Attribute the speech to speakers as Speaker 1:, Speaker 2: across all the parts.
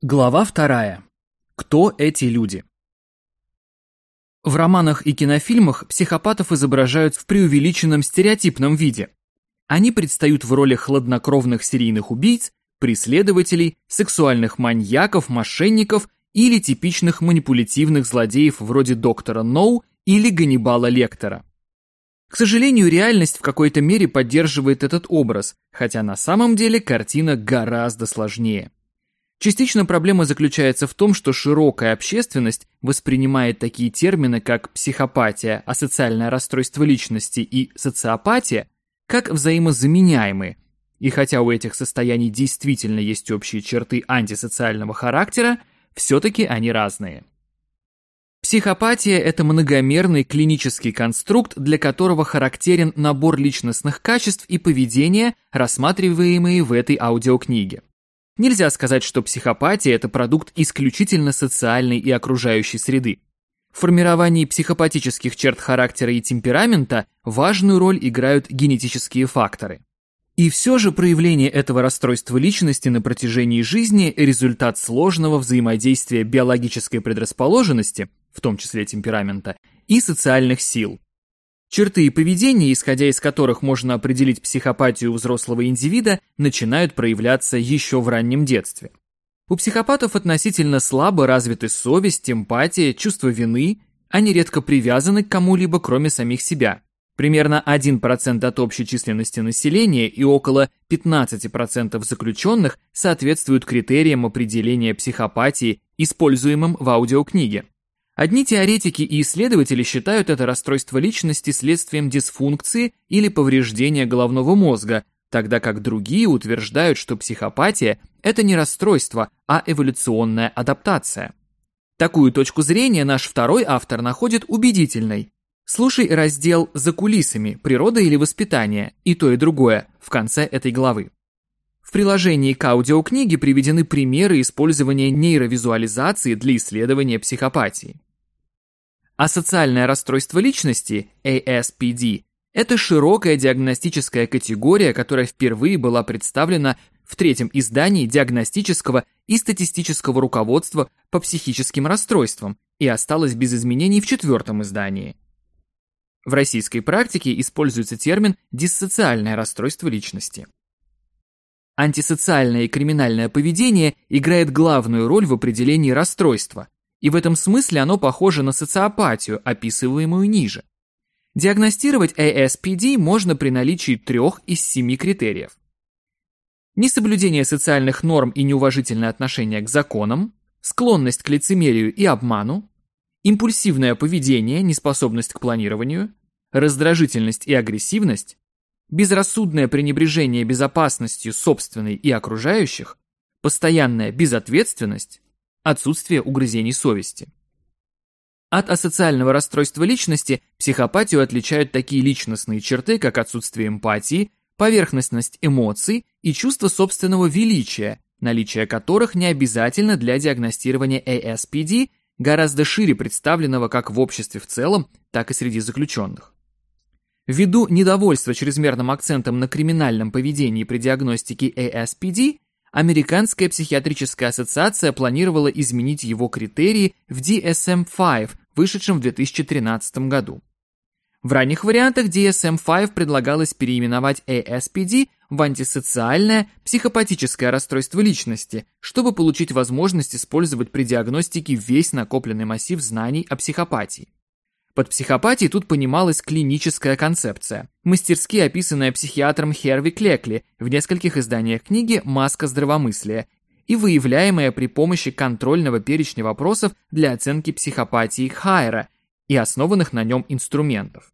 Speaker 1: Глава вторая. Кто эти люди? В романах и кинофильмах психопатов изображают в преувеличенном стереотипном виде. Они предстают в роли хладнокровных серийных убийц, преследователей, сексуальных маньяков, мошенников или типичных манипулятивных злодеев вроде доктора Ноу или Ганнибала Лектора. К сожалению, реальность в какой-то мере поддерживает этот образ, хотя на самом деле картина гораздо сложнее. Частично проблема заключается в том, что широкая общественность воспринимает такие термины, как психопатия, асоциальное расстройство личности и социопатия, как взаимозаменяемые. И хотя у этих состояний действительно есть общие черты антисоциального характера, все-таки они разные. Психопатия – это многомерный клинический конструкт, для которого характерен набор личностных качеств и поведения, рассматриваемые в этой аудиокниге. Нельзя сказать, что психопатия – это продукт исключительно социальной и окружающей среды. В формировании психопатических черт характера и темперамента важную роль играют генетические факторы. И все же проявление этого расстройства личности на протяжении жизни – результат сложного взаимодействия биологической предрасположенности, в том числе темперамента, и социальных сил. Черты и поведение, исходя из которых можно определить психопатию взрослого индивида, начинают проявляться еще в раннем детстве. У психопатов относительно слабо развиты совесть, эмпатия, чувство вины, они редко привязаны к кому-либо, кроме самих себя. Примерно 1% от общей численности населения и около 15% заключенных соответствуют критериям определения психопатии, используемым в аудиокниге. Одни теоретики и исследователи считают это расстройство личности следствием дисфункции или повреждения головного мозга, тогда как другие утверждают, что психопатия – это не расстройство, а эволюционная адаптация. Такую точку зрения наш второй автор находит убедительной. Слушай раздел «За кулисами. Природа или воспитание» и то и другое в конце этой главы. В приложении к аудиокниге приведены примеры использования нейровизуализации для исследования психопатии. Асоциальное расстройство личности, ASPD, это широкая диагностическая категория, которая впервые была представлена в третьем издании диагностического и статистического руководства по психическим расстройствам и осталась без изменений в четвертом издании. В российской практике используется термин «диссоциальное расстройство личности». Антисоциальное и криминальное поведение играет главную роль в определении расстройства, и в этом смысле оно похоже на социопатию, описываемую ниже. Диагностировать ASPD можно при наличии трех из семи критериев. Несоблюдение социальных норм и неуважительное отношение к законам, склонность к лицемерию и обману, импульсивное поведение, неспособность к планированию, раздражительность и агрессивность, безрассудное пренебрежение безопасностью собственной и окружающих, постоянная безответственность, отсутствие угрызений совести. От асоциального расстройства личности психопатию отличают такие личностные черты, как отсутствие эмпатии, поверхностность эмоций и чувство собственного величия, наличие которых не обязательно для диагностирования ASPD, гораздо шире представленного как в обществе в целом, так и среди заключенных. Ввиду недовольства чрезмерным акцентом на криминальном поведении при диагностике ASPD, Американская психиатрическая ассоциация планировала изменить его критерии в DSM-5, вышедшем в 2013 году. В ранних вариантах DSM-5 предлагалось переименовать ASPD в антисоциальное психопатическое расстройство личности, чтобы получить возможность использовать при диагностике весь накопленный массив знаний о психопатии. Под психопатией тут понималась клиническая концепция, мастерски описанная психиатром Херви Клекли в нескольких изданиях книги «Маска здравомыслия» и выявляемая при помощи контрольного перечня вопросов для оценки психопатии Хайера и основанных на нем инструментов.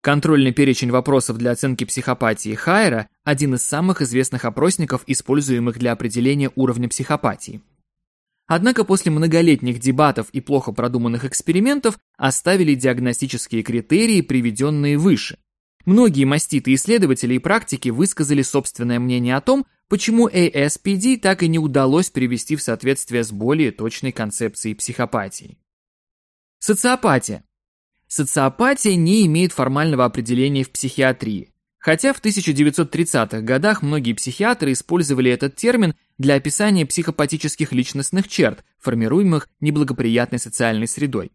Speaker 1: Контрольный перечень вопросов для оценки психопатии Хайера – один из самых известных опросников, используемых для определения уровня психопатии. Однако после многолетних дебатов и плохо продуманных экспериментов оставили диагностические критерии, приведенные выше. Многие маститы исследователи и практики высказали собственное мнение о том, почему ASPD так и не удалось привести в соответствие с более точной концепцией психопатии. Социопатия. Социопатия не имеет формального определения в психиатрии, хотя в 1930-х годах многие психиатры использовали этот термин для описания психопатических личностных черт, формируемых неблагоприятной социальной средой.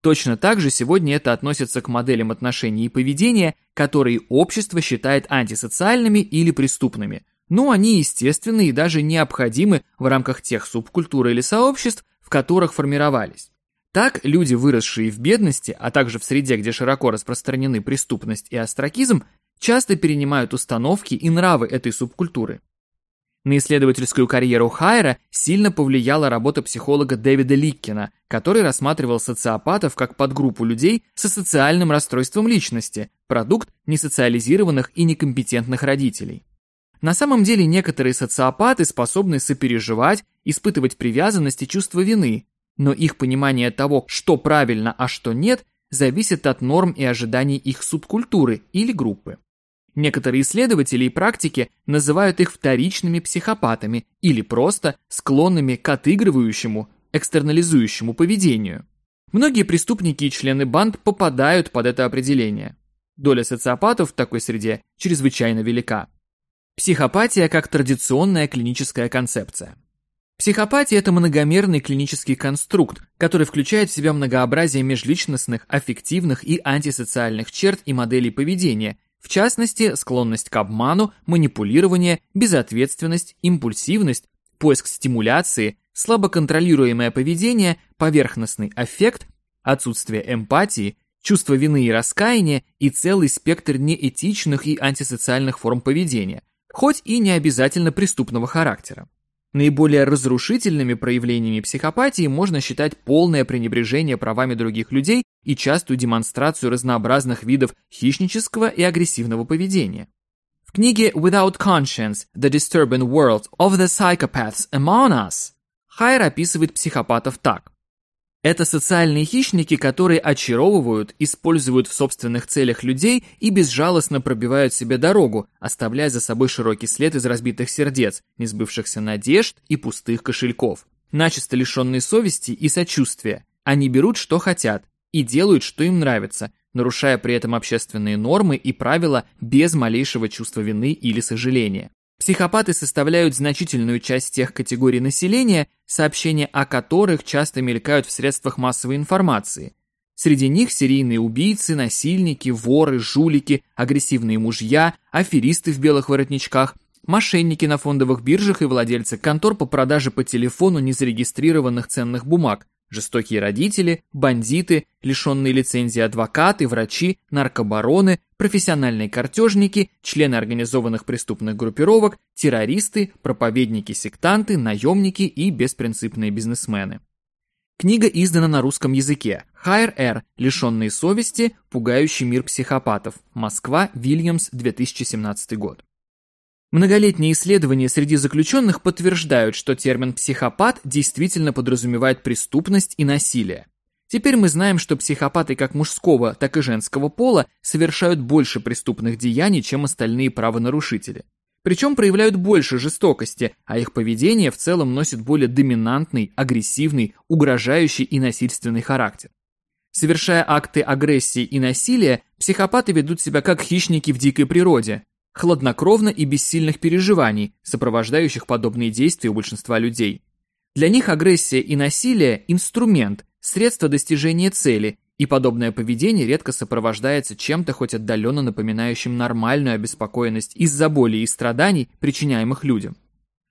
Speaker 1: Точно так же сегодня это относится к моделям отношений и поведения, которые общество считает антисоциальными или преступными, но они естественны и даже необходимы в рамках тех субкультур или сообществ, в которых формировались. Так, люди, выросшие в бедности, а также в среде, где широко распространены преступность и астракизм, часто перенимают установки и нравы этой субкультуры. На исследовательскую карьеру Хайера сильно повлияла работа психолога Дэвида Ликкена, который рассматривал социопатов как подгруппу людей со социальным расстройством личности, продукт несоциализированных и некомпетентных родителей. На самом деле некоторые социопаты способны сопереживать, испытывать привязанность и чувство вины, но их понимание того, что правильно, а что нет, зависит от норм и ожиданий их субкультуры или группы. Некоторые исследователи и практики называют их вторичными психопатами или просто склонными к отыгрывающему, экстернализующему поведению. Многие преступники и члены банд попадают под это определение. Доля социопатов в такой среде чрезвычайно велика. Психопатия как традиционная клиническая концепция. Психопатия – это многомерный клинический конструкт, который включает в себя многообразие межличностных, аффективных и антисоциальных черт и моделей поведения, в частности, склонность к обману, манипулирование, безответственность, импульсивность, поиск стимуляции, слабоконтролируемое поведение, поверхностный аффект, отсутствие эмпатии, чувство вины и раскаяния и целый спектр неэтичных и антисоциальных форм поведения, хоть и не обязательно преступного характера. Наиболее разрушительными проявлениями психопатии можно считать полное пренебрежение правами других людей и частую демонстрацию разнообразных видов хищнического и агрессивного поведения. В книге Without Conscience – The Disturbing World of the Psychopaths Among Us Хайер описывает психопатов так. Это социальные хищники, которые очаровывают, используют в собственных целях людей и безжалостно пробивают себе дорогу, оставляя за собой широкий след из разбитых сердец, несбывшихся надежд и пустых кошельков. Начисто лишенные совести и сочувствия, они берут, что хотят, и делают, что им нравится, нарушая при этом общественные нормы и правила без малейшего чувства вины или сожаления. Психопаты составляют значительную часть тех категорий населения, сообщения о которых часто мелькают в средствах массовой информации. Среди них серийные убийцы, насильники, воры, жулики, агрессивные мужья, аферисты в белых воротничках, мошенники на фондовых биржах и владельцы контор по продаже по телефону незарегистрированных ценных бумаг, Жестокие родители, бандиты, лишенные лицензии адвокаты, врачи, наркобароны, профессиональные картежники, члены организованных преступных группировок, террористы, проповедники-сектанты, наемники и беспринципные бизнесмены. Книга издана на русском языке. Хайр Р. Лишенные совести. Пугающий мир психопатов. Москва. Вильямс. 2017 год. Многолетние исследования среди заключенных подтверждают, что термин «психопат» действительно подразумевает преступность и насилие. Теперь мы знаем, что психопаты как мужского, так и женского пола совершают больше преступных деяний, чем остальные правонарушители. Причем проявляют больше жестокости, а их поведение в целом носит более доминантный, агрессивный, угрожающий и насильственный характер. Совершая акты агрессии и насилия, психопаты ведут себя как хищники в дикой природе, хладнокровно и без сильных переживаний, сопровождающих подобные действия у большинства людей. Для них агрессия и насилие – инструмент, средство достижения цели, и подобное поведение редко сопровождается чем-то хоть отдаленно напоминающим нормальную обеспокоенность из-за боли и страданий, причиняемых людям.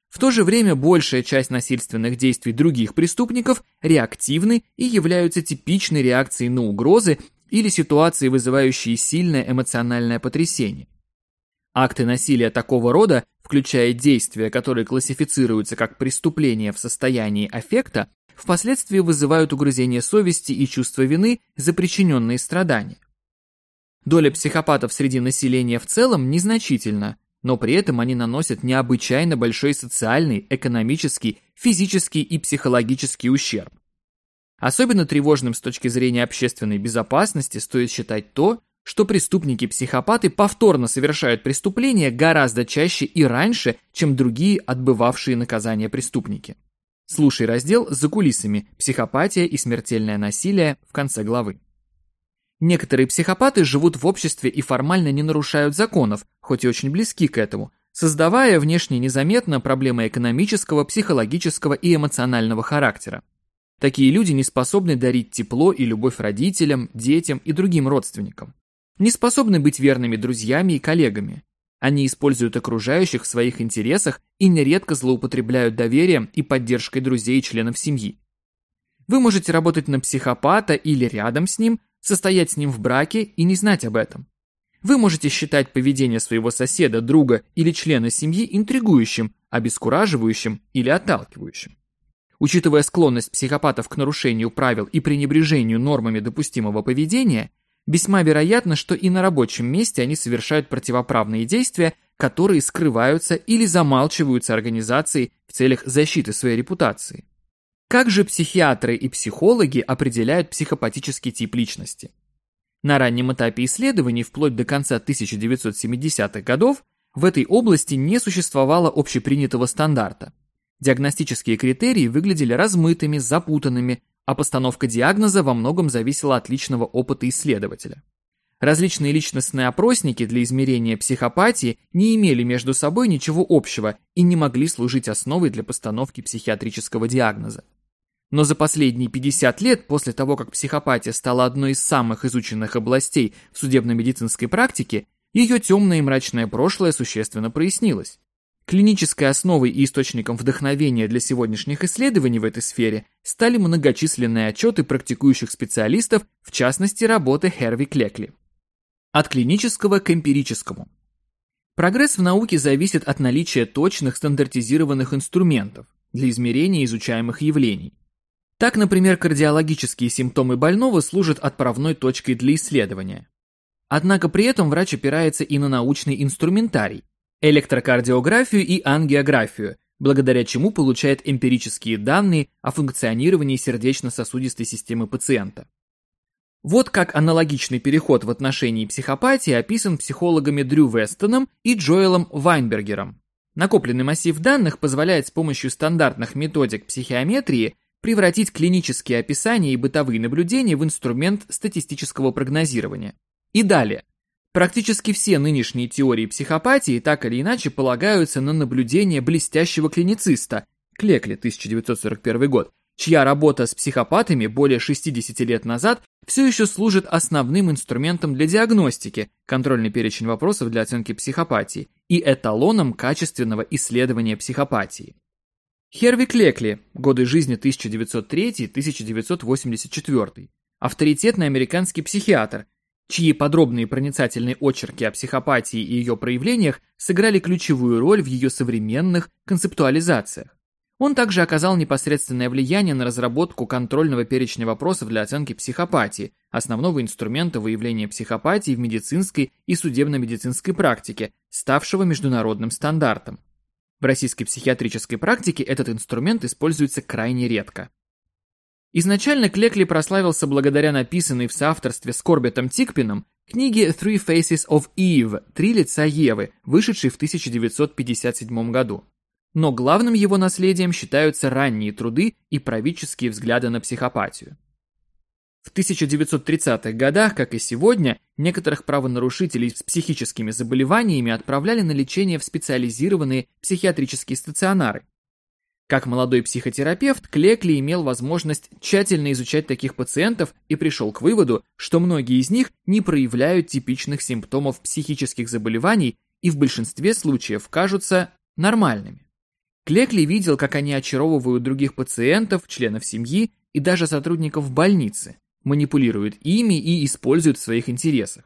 Speaker 1: В то же время большая часть насильственных действий других преступников реактивны и являются типичной реакцией на угрозы или ситуации, вызывающие сильное эмоциональное потрясение. Акты насилия такого рода, включая действия, которые классифицируются как преступления в состоянии аффекта, впоследствии вызывают угрызение совести и чувство вины за причиненные страдания. Доля психопатов среди населения в целом незначительна, но при этом они наносят необычайно большой социальный, экономический, физический и психологический ущерб. Особенно тревожным с точки зрения общественной безопасности стоит считать то, что преступники-психопаты повторно совершают преступления гораздо чаще и раньше, чем другие отбывавшие наказание преступники. Слушай раздел «За кулисами. Психопатия и смертельное насилие» в конце главы. Некоторые психопаты живут в обществе и формально не нарушают законов, хоть и очень близки к этому, создавая внешне незаметно проблемы экономического, психологического и эмоционального характера. Такие люди не способны дарить тепло и любовь родителям, детям и другим родственникам. Не способны быть верными друзьями и коллегами. Они используют окружающих в своих интересах и нередко злоупотребляют доверием и поддержкой друзей и членов семьи. Вы можете работать на психопата или рядом с ним, состоять с ним в браке и не знать об этом. Вы можете считать поведение своего соседа, друга или члена семьи интригующим, обескураживающим или отталкивающим. Учитывая склонность психопатов к нарушению правил и пренебрежению нормами допустимого поведения, весьма вероятно, что и на рабочем месте они совершают противоправные действия, которые скрываются или замалчиваются организацией в целях защиты своей репутации. Как же психиатры и психологи определяют психопатический тип личности? На раннем этапе исследований, вплоть до конца 1970-х годов, в этой области не существовало общепринятого стандарта. Диагностические критерии выглядели размытыми, запутанными, а постановка диагноза во многом зависела от личного опыта исследователя. Различные личностные опросники для измерения психопатии не имели между собой ничего общего и не могли служить основой для постановки психиатрического диагноза. Но за последние 50 лет, после того, как психопатия стала одной из самых изученных областей в судебно-медицинской практике, ее темное и мрачное прошлое существенно прояснилось. Клинической основой и источником вдохновения для сегодняшних исследований в этой сфере стали многочисленные отчеты практикующих специалистов, в частности работы Херви Клекли. От клинического к эмпирическому. Прогресс в науке зависит от наличия точных стандартизированных инструментов для измерения изучаемых явлений. Так, например, кардиологические симптомы больного служат отправной точкой для исследования. Однако при этом врач опирается и на научный инструментарий, электрокардиографию и ангиографию, благодаря чему получает эмпирические данные о функционировании сердечно-сосудистой системы пациента. Вот как аналогичный переход в отношении психопатии описан психологами Дрю Вестоном и Джоэлом Вайнбергером. Накопленный массив данных позволяет с помощью стандартных методик психиометрии превратить клинические описания и бытовые наблюдения в инструмент статистического прогнозирования. И далее. Практически все нынешние теории психопатии так или иначе полагаются на наблюдение блестящего клинициста, Клекли, 1941 год, чья работа с психопатами более 60 лет назад все еще служит основным инструментом для диагностики, контрольный перечень вопросов для оценки психопатии, и эталоном качественного исследования психопатии. Херви Клекли, годы жизни 1903-1984, авторитетный американский психиатр, чьи подробные проницательные очерки о психопатии и ее проявлениях сыграли ключевую роль в ее современных концептуализациях. Он также оказал непосредственное влияние на разработку контрольного перечня вопросов для оценки психопатии, основного инструмента выявления психопатии в медицинской и судебно-медицинской практике, ставшего международным стандартом. В российской психиатрической практике этот инструмент используется крайне редко. Изначально Клекли прославился благодаря написанной в соавторстве с Корбетом Тикпином книге Three Faces of Eve «Три лица Евы», вышедшей в 1957 году. Но главным его наследием считаются ранние труды и правительские взгляды на психопатию. В 1930-х годах, как и сегодня, некоторых правонарушителей с психическими заболеваниями отправляли на лечение в специализированные психиатрические стационары. Как молодой психотерапевт, Клекли имел возможность тщательно изучать таких пациентов и пришел к выводу, что многие из них не проявляют типичных симптомов психических заболеваний и в большинстве случаев кажутся нормальными. Клекли видел, как они очаровывают других пациентов, членов семьи и даже сотрудников больницы манипулирует ими и использует в своих интересах.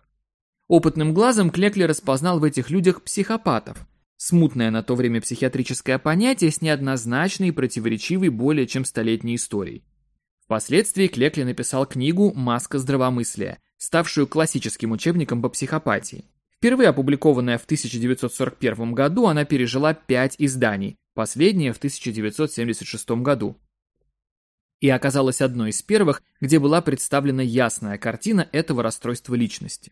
Speaker 1: Опытным глазом Клекли распознал в этих людях психопатов, смутное на то время психиатрическое понятие с неоднозначной и противоречивой более чем столетней историей. Впоследствии Клекли написал книгу «Маска здравомыслия», ставшую классическим учебником по психопатии. Впервые опубликованная в 1941 году, она пережила пять изданий, последнее в 1976 году и оказалась одной из первых, где была представлена ясная картина этого расстройства личности.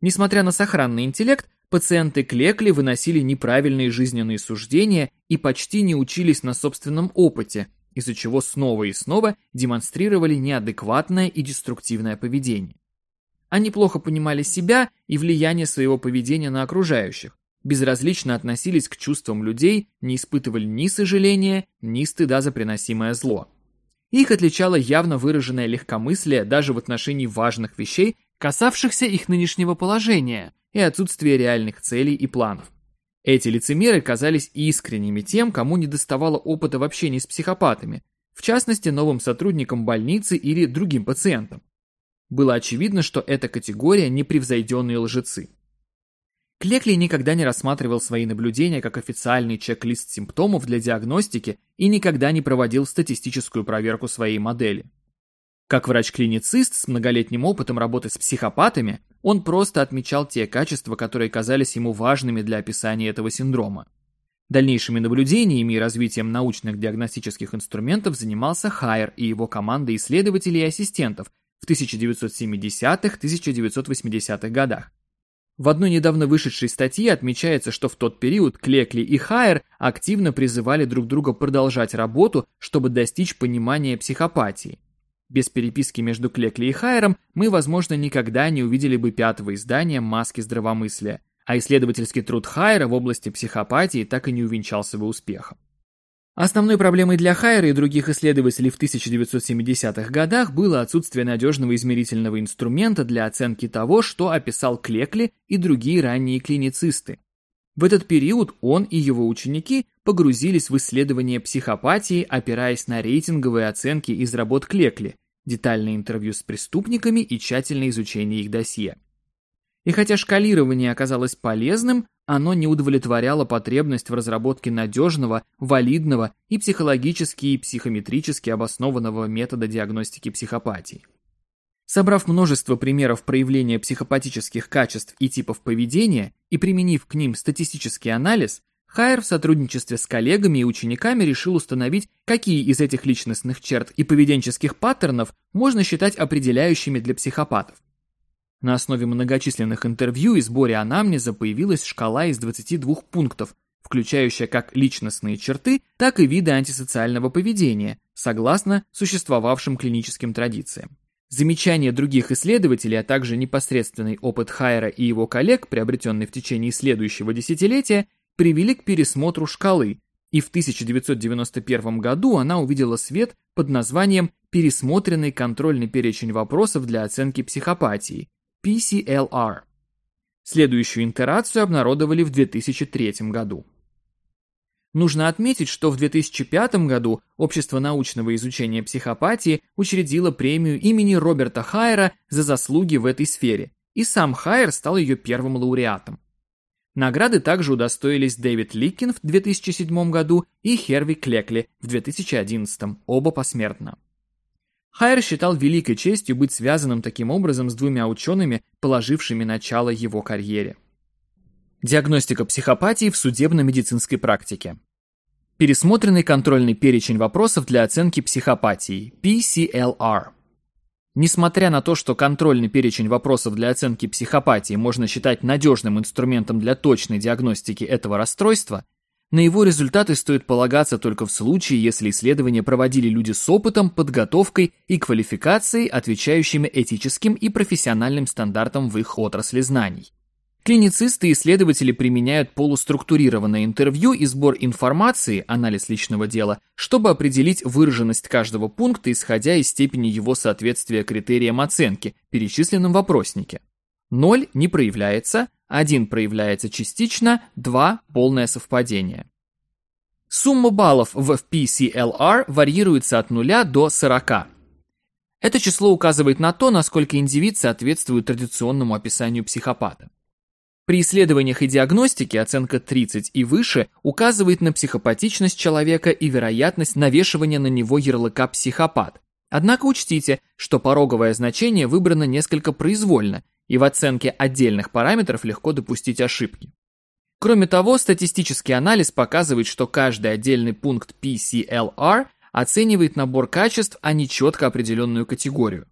Speaker 1: Несмотря на сохранный интеллект, пациенты Клекли выносили неправильные жизненные суждения и почти не учились на собственном опыте, из-за чего снова и снова демонстрировали неадекватное и деструктивное поведение. Они плохо понимали себя и влияние своего поведения на окружающих, безразлично относились к чувствам людей, не испытывали ни сожаления, ни стыда за приносимое зло. Их отличало явно выраженное легкомыслие даже в отношении важных вещей, касавшихся их нынешнего положения и отсутствия реальных целей и планов. Эти лицемеры казались искренними тем, кому не доставало опыта в общении с психопатами, в частности новым сотрудникам больницы или другим пациентам. Было очевидно, что эта категория – непревзойденные лжецы. Клекли никогда не рассматривал свои наблюдения как официальный чек-лист симптомов для диагностики и никогда не проводил статистическую проверку своей модели. Как врач-клиницист с многолетним опытом работы с психопатами, он просто отмечал те качества, которые казались ему важными для описания этого синдрома. Дальнейшими наблюдениями и развитием научных диагностических инструментов занимался Хайер и его команда исследователей и ассистентов в 1970-1980-х годах. В одной недавно вышедшей статье отмечается, что в тот период Клекли и Хайер активно призывали друг друга продолжать работу, чтобы достичь понимания психопатии. Без переписки между Клекли и Хайером мы, возможно, никогда не увидели бы пятого издания «Маски здравомыслия», а исследовательский труд Хайера в области психопатии так и не увенчался бы успехом. Основной проблемой для Хайера и других исследователей в 1970-х годах было отсутствие надежного измерительного инструмента для оценки того, что описал Клекли и другие ранние клиницисты. В этот период он и его ученики погрузились в исследование психопатии, опираясь на рейтинговые оценки из работ Клекли, детальное интервью с преступниками и тщательное изучение их досье. И хотя шкалирование оказалось полезным, оно не удовлетворяло потребность в разработке надежного, валидного и психологически и психометрически обоснованного метода диагностики психопатии. Собрав множество примеров проявления психопатических качеств и типов поведения и применив к ним статистический анализ, Хайер в сотрудничестве с коллегами и учениками решил установить, какие из этих личностных черт и поведенческих паттернов можно считать определяющими для психопатов. На основе многочисленных интервью и сборе анамнеза появилась шкала из 22 пунктов, включающая как личностные черты, так и виды антисоциального поведения, согласно существовавшим клиническим традициям. Замечания других исследователей, а также непосредственный опыт Хайера и его коллег, приобретенный в течение следующего десятилетия, привели к пересмотру шкалы, и в 1991 году она увидела свет под названием «Пересмотренный контрольный перечень вопросов для оценки психопатии», PCLR. Следующую итерацию обнародовали в 2003 году. Нужно отметить, что в 2005 году Общество научного изучения психопатии учредило премию имени Роберта Хайера за заслуги в этой сфере, и сам Хайер стал ее первым лауреатом. Награды также удостоились Дэвид Ликкин в 2007 году и Херви Клекли в 2011, оба посмертно. Хайер считал великой честью быть связанным таким образом с двумя учеными, положившими начало его карьере. Диагностика психопатии в судебно-медицинской практике. Пересмотренный контрольный перечень вопросов для оценки психопатии, PCLR. Несмотря на то, что контрольный перечень вопросов для оценки психопатии можно считать надежным инструментом для точной диагностики этого расстройства, на его результаты стоит полагаться только в случае, если исследования проводили люди с опытом, подготовкой и квалификацией, отвечающими этическим и профессиональным стандартам в их отрасли знаний. Клиницисты и исследователи применяют полуструктурированное интервью и сбор информации, анализ личного дела, чтобы определить выраженность каждого пункта, исходя из степени его соответствия критериям оценки, перечисленным в вопроснике. 0 не проявляется, 1 проявляется частично, 2 – полное совпадение. Сумма баллов в FPCLR варьируется от 0 до 40. Это число указывает на то, насколько индивид соответствует традиционному описанию психопата. При исследованиях и диагностике оценка 30 и выше указывает на психопатичность человека и вероятность навешивания на него ярлыка «психопат». Однако учтите, что пороговое значение выбрано несколько произвольно и в оценке отдельных параметров легко допустить ошибки. Кроме того, статистический анализ показывает, что каждый отдельный пункт PCLR оценивает набор качеств, а не четко определенную категорию.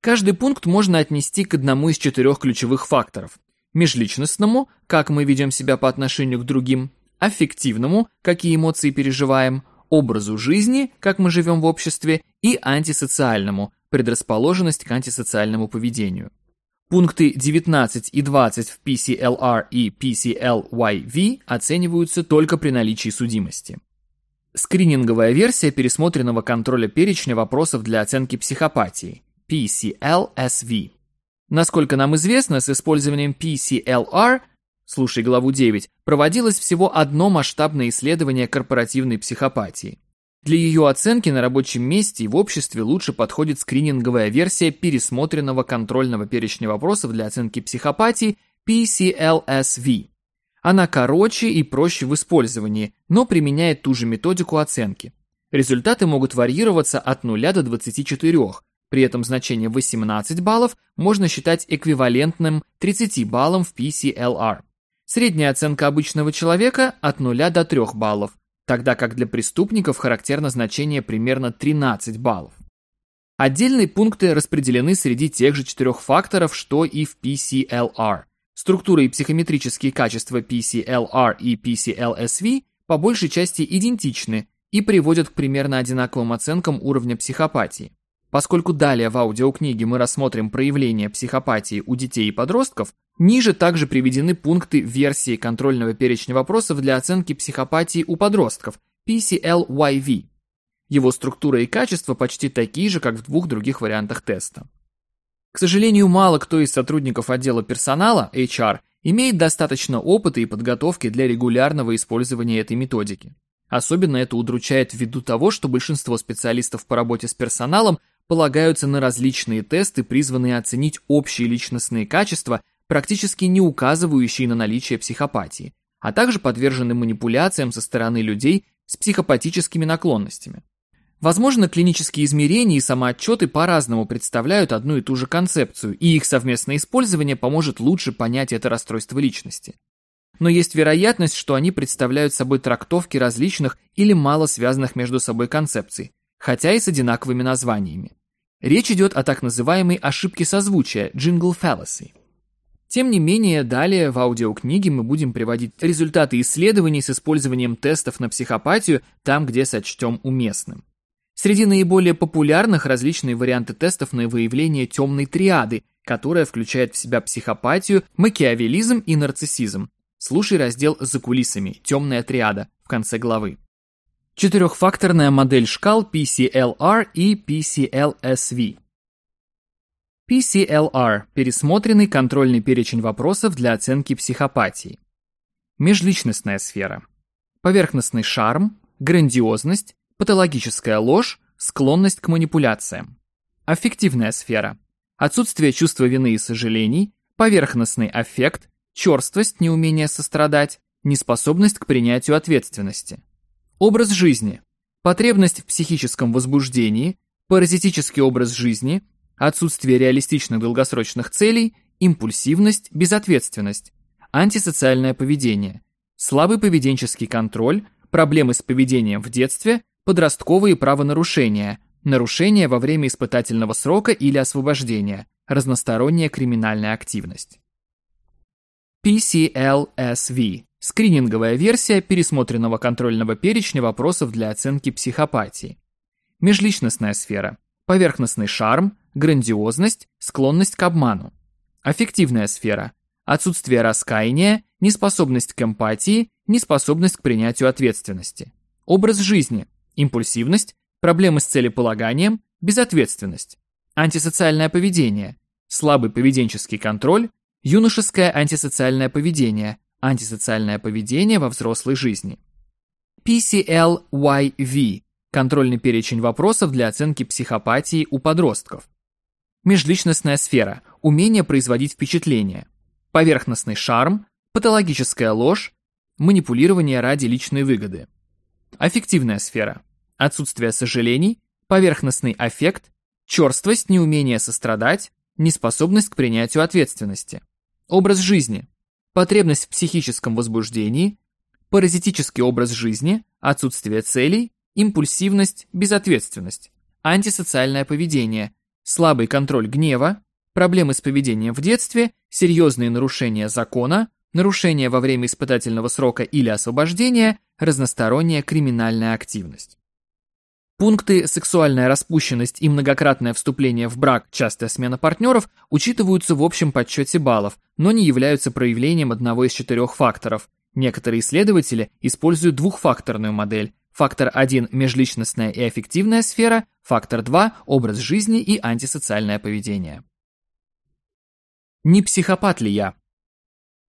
Speaker 1: Каждый пункт можно отнести к одному из четырех ключевых факторов. Межличностному, как мы ведем себя по отношению к другим, аффективному, какие эмоции переживаем, образу жизни, как мы живем в обществе, и антисоциальному, предрасположенность к антисоциальному поведению. Пункты 19 и 20 в PCLR и PCLYV оцениваются только при наличии судимости. Скрининговая версия пересмотренного контроля перечня вопросов для оценки психопатии PCLSV. Насколько нам известно, с использованием PCLR, слушай главу 9, проводилось всего одно масштабное исследование корпоративной психопатии. Для ее оценки на рабочем месте и в обществе лучше подходит скрининговая версия пересмотренного контрольного перечня вопросов для оценки психопатии PCLSV. Она короче и проще в использовании, но применяет ту же методику оценки. Результаты могут варьироваться от 0 до 24, при этом значение 18 баллов можно считать эквивалентным 30 баллам в PCLR. Средняя оценка обычного человека от 0 до 3 баллов, тогда как для преступников характерно значение примерно 13 баллов. Отдельные пункты распределены среди тех же четырех факторов, что и в PCLR. Структура и психометрические качества PCLR и PCLSV по большей части идентичны и приводят к примерно одинаковым оценкам уровня психопатии. Поскольку далее в аудиокниге мы рассмотрим проявления психопатии у детей и подростков, ниже также приведены пункты версии контрольного перечня вопросов для оценки психопатии у подростков PCL-YV. Его структура и качество почти такие же, как в двух других вариантах теста. К сожалению, мало кто из сотрудников отдела персонала, HR, имеет достаточно опыта и подготовки для регулярного использования этой методики. Особенно это удручает ввиду того, что большинство специалистов по работе с персоналом полагаются на различные тесты, призванные оценить общие личностные качества, практически не указывающие на наличие психопатии, а также подвержены манипуляциям со стороны людей с психопатическими наклонностями. Возможно, клинические измерения и самоотчеты по-разному представляют одну и ту же концепцию, и их совместное использование поможет лучше понять это расстройство личности. Но есть вероятность, что они представляют собой трактовки различных или мало связанных между собой концепций, хотя и с одинаковыми названиями. Речь идет о так называемой ошибке созвучия, jingle fallacy. Тем не менее, далее в аудиокниге мы будем приводить результаты исследований с использованием тестов на психопатию там, где сочтем уместным. Среди наиболее популярных различные варианты тестов на выявление темной триады, которая включает в себя психопатию, макиавелизм и нарциссизм. Слушай раздел «За кулисами. Темная триада» в конце главы. Четырехфакторная модель шкал PCLR и PCLSV. PCLR – пересмотренный контрольный перечень вопросов для оценки психопатии. Межличностная сфера. Поверхностный шарм, грандиозность, патологическая ложь, склонность к манипуляциям. Аффективная сфера. Отсутствие чувства вины и сожалений, поверхностный аффект, черствость, неумение сострадать, неспособность к принятию ответственности. Образ жизни. Потребность в психическом возбуждении, паразитический образ жизни, отсутствие реалистичных долгосрочных целей, импульсивность, безответственность, антисоциальное поведение, слабый поведенческий контроль, проблемы с поведением в детстве, подростковые правонарушения, нарушения во время испытательного срока или освобождения, разносторонняя криминальная активность. PCLSV Скрининговая версия пересмотренного контрольного перечня вопросов для оценки психопатии. Межличностная сфера. Поверхностный шарм, грандиозность, склонность к обману. Аффективная сфера. Отсутствие раскаяния, неспособность к эмпатии, неспособность к принятию ответственности. Образ жизни. Импульсивность, проблемы с целеполаганием, безответственность. Антисоциальное поведение. Слабый поведенческий контроль, юношеское антисоциальное поведение, Антисоциальное поведение во взрослой жизни. PCL-YV – контрольный перечень вопросов для оценки психопатии у подростков. Межличностная сфера – умение производить впечатление. Поверхностный шарм, патологическая ложь, манипулирование ради личной выгоды. Аффективная сфера – отсутствие сожалений, поверхностный аффект, черствость, неумение сострадать, неспособность к принятию ответственности. Образ жизни потребность в психическом возбуждении, паразитический образ жизни, отсутствие целей, импульсивность, безответственность, антисоциальное поведение, слабый контроль гнева, проблемы с поведением в детстве, серьезные нарушения закона, нарушения во время испытательного срока или освобождения, разносторонняя криминальная активность. Пункты «сексуальная распущенность» и «многократное вступление в брак, частая смена партнеров» учитываются в общем подсчете баллов, но не являются проявлением одного из четырех факторов. Некоторые исследователи используют двухфакторную модель. Фактор 1 – межличностная и аффективная сфера, фактор 2 – образ жизни и антисоциальное поведение. Не психопат ли я?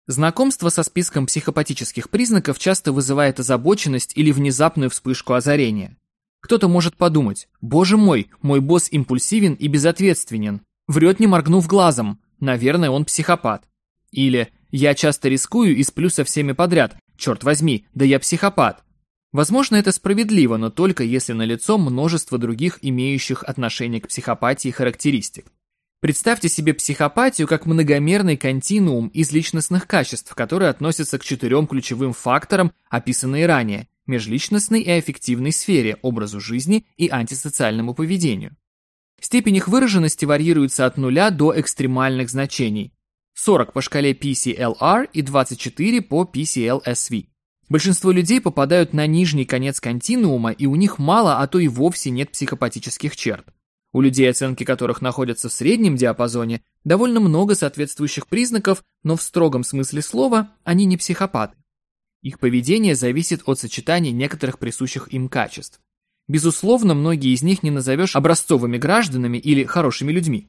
Speaker 1: Знакомство со списком психопатических признаков часто вызывает озабоченность или внезапную вспышку озарения. Кто-то может подумать, боже мой, мой босс импульсивен и безответственен, врет не моргнув глазом, наверное, он психопат. Или я часто рискую и сплю со всеми подряд, черт возьми, да я психопат. Возможно, это справедливо, но только если налицо множество других имеющих отношение к психопатии характеристик. Представьте себе психопатию как многомерный континуум из личностных качеств, которые относятся к четырем ключевым факторам, описанные ранее – межличностной и аффективной сфере, образу жизни и антисоциальному поведению. Степень их выраженности варьируется от нуля до экстремальных значений – 40 по шкале PCLR и 24 по PCLSV. Большинство людей попадают на нижний конец континуума, и у них мало, а то и вовсе нет психопатических черт. У людей, оценки которых находятся в среднем диапазоне, довольно много соответствующих признаков, но в строгом смысле слова они не психопаты. Их поведение зависит от сочетания некоторых присущих им качеств. Безусловно, многие из них не назовешь образцовыми гражданами или хорошими людьми.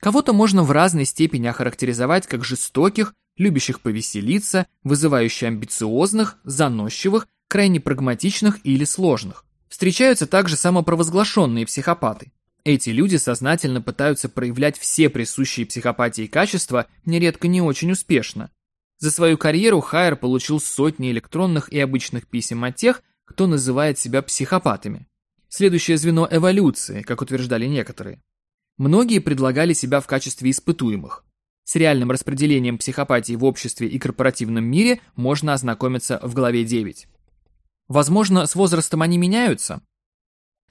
Speaker 1: Кого-то можно в разной степени охарактеризовать как жестоких, любящих повеселиться, вызывающих амбициозных, заносчивых, крайне прагматичных или сложных. Встречаются также самопровозглашенные психопаты. Эти люди сознательно пытаются проявлять все присущие психопатии качества, нередко не очень успешно. За свою карьеру Хайер получил сотни электронных и обычных писем от тех, кто называет себя психопатами. Следующее звено эволюции, как утверждали некоторые. Многие предлагали себя в качестве испытуемых. С реальным распределением психопатии в обществе и корпоративном мире можно ознакомиться в главе 9. Возможно, с возрастом они меняются,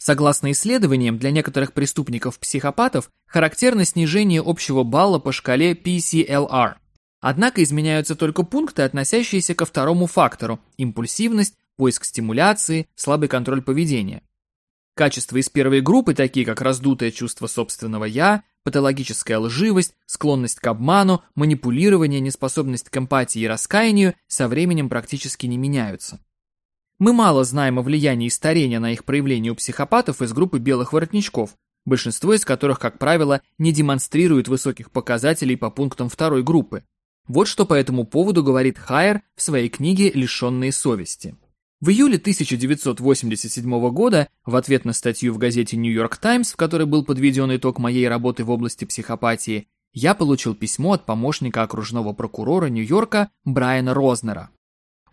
Speaker 1: Согласно исследованиям, для некоторых преступников-психопатов характерно снижение общего балла по шкале PCLR. Однако изменяются только пункты, относящиеся ко второму фактору – импульсивность, поиск стимуляции, слабый контроль поведения. Качества из первой группы, такие как раздутое чувство собственного «я», патологическая лживость, склонность к обману, манипулирование, неспособность к эмпатии и раскаянию, со временем практически не меняются. Мы мало знаем о влиянии старения на их проявление у психопатов из группы белых воротничков, большинство из которых, как правило, не демонстрируют высоких показателей по пунктам второй группы. Вот что по этому поводу говорит Хайер в своей книге «Лишенные совести». В июле 1987 года, в ответ на статью в газете New York Times, в которой был подведен итог моей работы в области психопатии, я получил письмо от помощника окружного прокурора Нью-Йорка Брайана Рознера.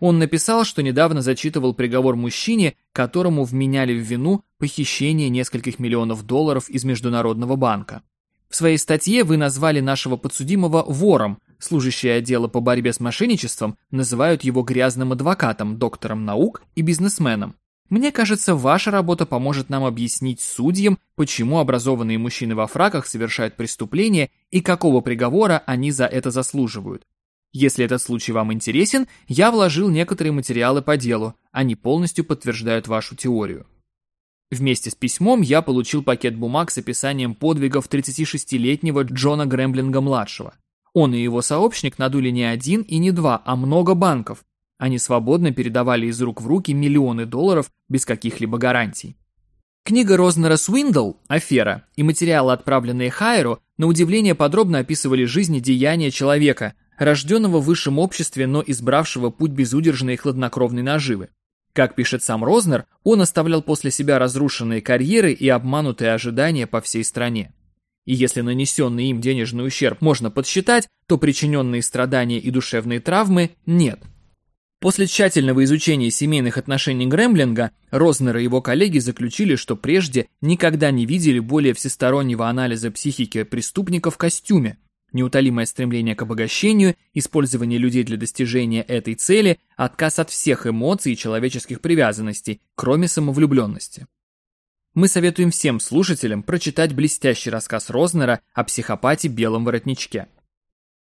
Speaker 1: Он написал, что недавно зачитывал приговор мужчине, которому вменяли в вину похищение нескольких миллионов долларов из Международного банка. В своей статье вы назвали нашего подсудимого вором, служащие отдела по борьбе с мошенничеством называют его грязным адвокатом, доктором наук и бизнесменом. Мне кажется, ваша работа поможет нам объяснить судьям, почему образованные мужчины во фраках совершают преступления и какого приговора они за это заслуживают. Если этот случай вам интересен, я вложил некоторые материалы по делу, они полностью подтверждают вашу теорию. Вместе с письмом я получил пакет бумаг с описанием подвигов 36-летнего Джона Грэмблинга-младшего. Он и его сообщник надули не один и не два, а много банков. Они свободно передавали из рук в руки миллионы долларов без каких-либо гарантий. Книга Рознера Свиндл «Афера» и материалы, отправленные Хайеру, на удивление подробно описывали жизнь и деяния человека, рожденного в высшем обществе, но избравшего путь безудержной и хладнокровной наживы. Как пишет сам Рознер, он оставлял после себя разрушенные карьеры и обманутые ожидания по всей стране. И если нанесенный им денежный ущерб можно подсчитать, то причиненные страдания и душевные травмы нет. После тщательного изучения семейных отношений Гремлинга, Рознер и его коллеги заключили, что прежде никогда не видели более всестороннего анализа психики преступника в костюме, Неутолимое стремление к обогащению, использование людей для достижения этой цели, отказ от всех эмоций и человеческих привязанностей, кроме самовлюбленности. Мы советуем всем слушателям прочитать блестящий рассказ Рознера о психопате Белом воротничке.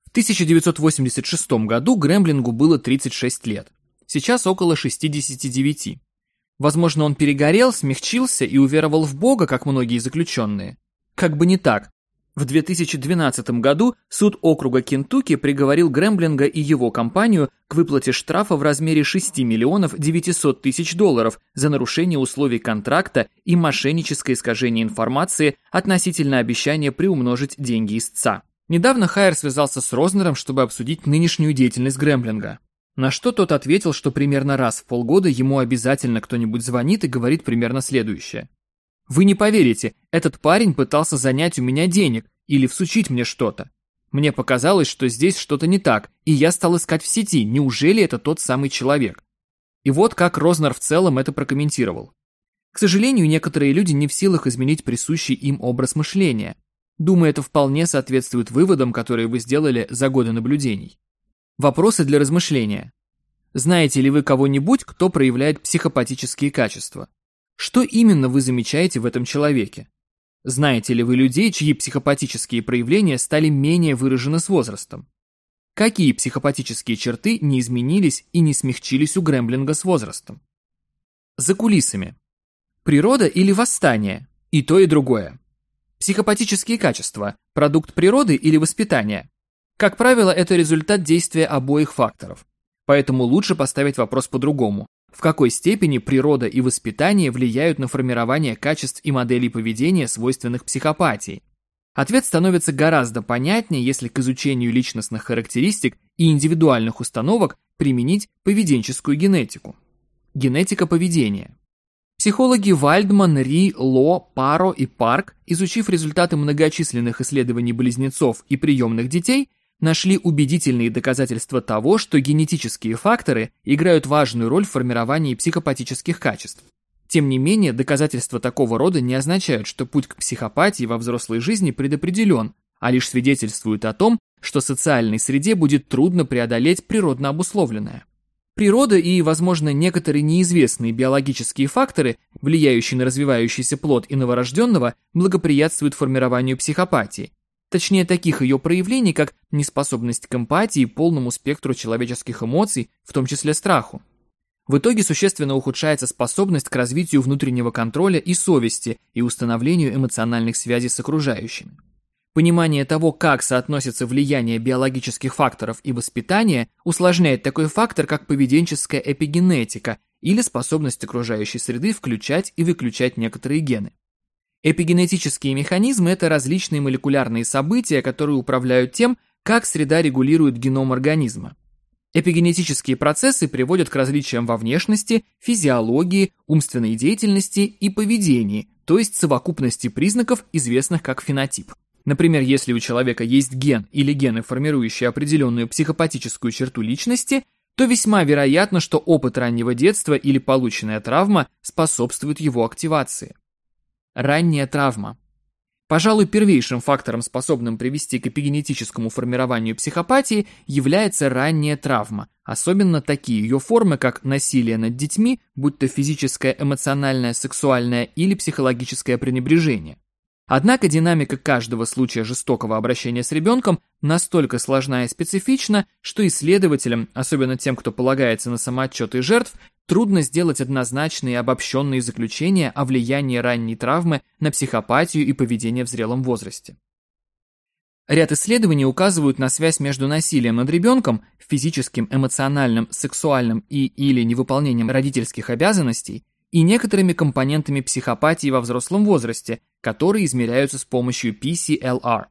Speaker 1: В 1986 году Гремлингу было 36 лет, сейчас около 69. Возможно, он перегорел, смягчился и уверовал в Бога, как многие заключенные. Как бы не так. В 2012 году суд округа Кентукки приговорил Гремблинга и его компанию к выплате штрафа в размере 6 миллионов 900 тысяч долларов за нарушение условий контракта и мошенническое искажение информации относительно обещания приумножить деньги истца. Недавно Хайер связался с Рознером, чтобы обсудить нынешнюю деятельность Гремблинга. На что тот ответил, что примерно раз в полгода ему обязательно кто-нибудь звонит и говорит примерно следующее. Вы не поверите, этот парень пытался занять у меня денег или всучить мне что-то. Мне показалось, что здесь что-то не так, и я стал искать в сети, неужели это тот самый человек. И вот как Рознер в целом это прокомментировал. К сожалению, некоторые люди не в силах изменить присущий им образ мышления. Думаю, это вполне соответствует выводам, которые вы сделали за годы наблюдений. Вопросы для размышления. Знаете ли вы кого-нибудь, кто проявляет психопатические качества? Что именно вы замечаете в этом человеке? Знаете ли вы людей, чьи психопатические проявления стали менее выражены с возрастом? Какие психопатические черты не изменились и не смягчились у Гремблинга с возрастом? За кулисами. Природа или восстание? И то, и другое. Психопатические качества – продукт природы или воспитания? Как правило, это результат действия обоих факторов. Поэтому лучше поставить вопрос по-другому в какой степени природа и воспитание влияют на формирование качеств и моделей поведения, свойственных психопатии. Ответ становится гораздо понятнее, если к изучению личностных характеристик и индивидуальных установок применить поведенческую генетику. Генетика поведения. Психологи Вальдман, Ри, Ло, Паро и Парк, изучив результаты многочисленных исследований близнецов и приемных детей, нашли убедительные доказательства того, что генетические факторы играют важную роль в формировании психопатических качеств. Тем не менее, доказательства такого рода не означают, что путь к психопатии во взрослой жизни предопределен, а лишь свидетельствуют о том, что социальной среде будет трудно преодолеть природно обусловленное. Природа и, возможно, некоторые неизвестные биологические факторы, влияющие на развивающийся плод и новорожденного, благоприятствуют формированию психопатии, Точнее, таких ее проявлений, как неспособность к эмпатии и полному спектру человеческих эмоций, в том числе страху. В итоге существенно ухудшается способность к развитию внутреннего контроля и совести и установлению эмоциональных связей с окружающими. Понимание того, как соотносится влияние биологических факторов и воспитания, усложняет такой фактор, как поведенческая эпигенетика или способность окружающей среды включать и выключать некоторые гены. Эпигенетические механизмы – это различные молекулярные события, которые управляют тем, как среда регулирует геном организма. Эпигенетические процессы приводят к различиям во внешности, физиологии, умственной деятельности и поведении, то есть совокупности признаков, известных как фенотип. Например, если у человека есть ген или гены, формирующие определенную психопатическую черту личности, то весьма вероятно, что опыт раннего детства или полученная травма способствует его активации. Ранняя травма. Пожалуй, первейшим фактором, способным привести к эпигенетическому формированию психопатии, является ранняя травма, особенно такие ее формы, как насилие над детьми, будь то физическое, эмоциональное, сексуальное или психологическое пренебрежение. Однако динамика каждого случая жестокого обращения с ребенком настолько сложна и специфична, что исследователям, особенно тем, кто полагается на самоотчеты жертв, трудно сделать однозначные обобщенные заключения о влиянии ранней травмы на психопатию и поведение в зрелом возрасте. Ряд исследований указывают на связь между насилием над ребенком, физическим, эмоциональным, сексуальным и или невыполнением родительских обязанностей и некоторыми компонентами психопатии во взрослом возрасте, которые измеряются с помощью PCLR.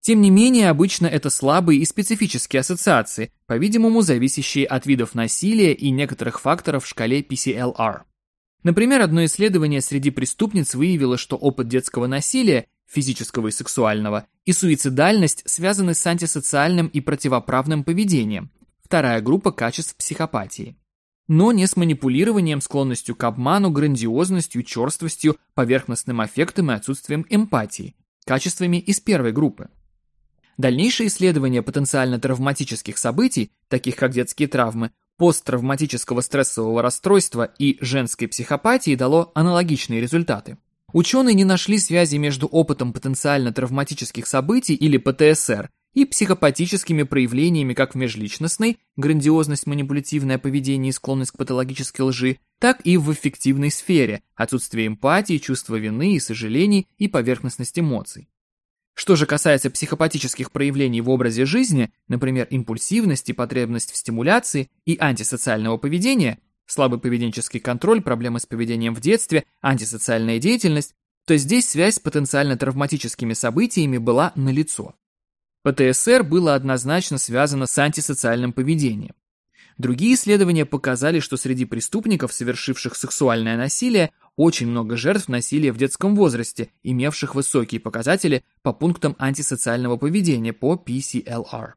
Speaker 1: Тем не менее, обычно это слабые и специфические ассоциации, по-видимому, зависящие от видов насилия и некоторых факторов в шкале PCLR. Например, одно исследование среди преступниц выявило, что опыт детского насилия, физического и сексуального, и суицидальность связаны с антисоциальным и противоправным поведением, вторая группа качеств психопатии. Но не с манипулированием, склонностью к обману, грандиозностью, черствостью, поверхностным аффектом и отсутствием эмпатии, качествами из первой группы. Дальнейшее исследование потенциально травматических событий, таких как детские травмы, посттравматического стрессового расстройства и женской психопатии дало аналогичные результаты. Ученые не нашли связи между опытом потенциально травматических событий или ПТСР и психопатическими проявлениями как в межличностной, грандиозность, манипулятивное поведение и склонность к патологической лжи, так и в эффективной сфере, отсутствие эмпатии, чувства вины и сожалений и поверхностность эмоций. Что же касается психопатических проявлений в образе жизни, например, импульсивности, потребность в стимуляции и антисоциального поведения, слабый поведенческий контроль, проблемы с поведением в детстве, антисоциальная деятельность, то здесь связь с потенциально травматическими событиями была налицо. ПТСР было однозначно связано с антисоциальным поведением. Другие исследования показали, что среди преступников, совершивших сексуальное насилие, очень много жертв насилия в детском возрасте, имевших высокие показатели по пунктам антисоциального поведения по PCLR.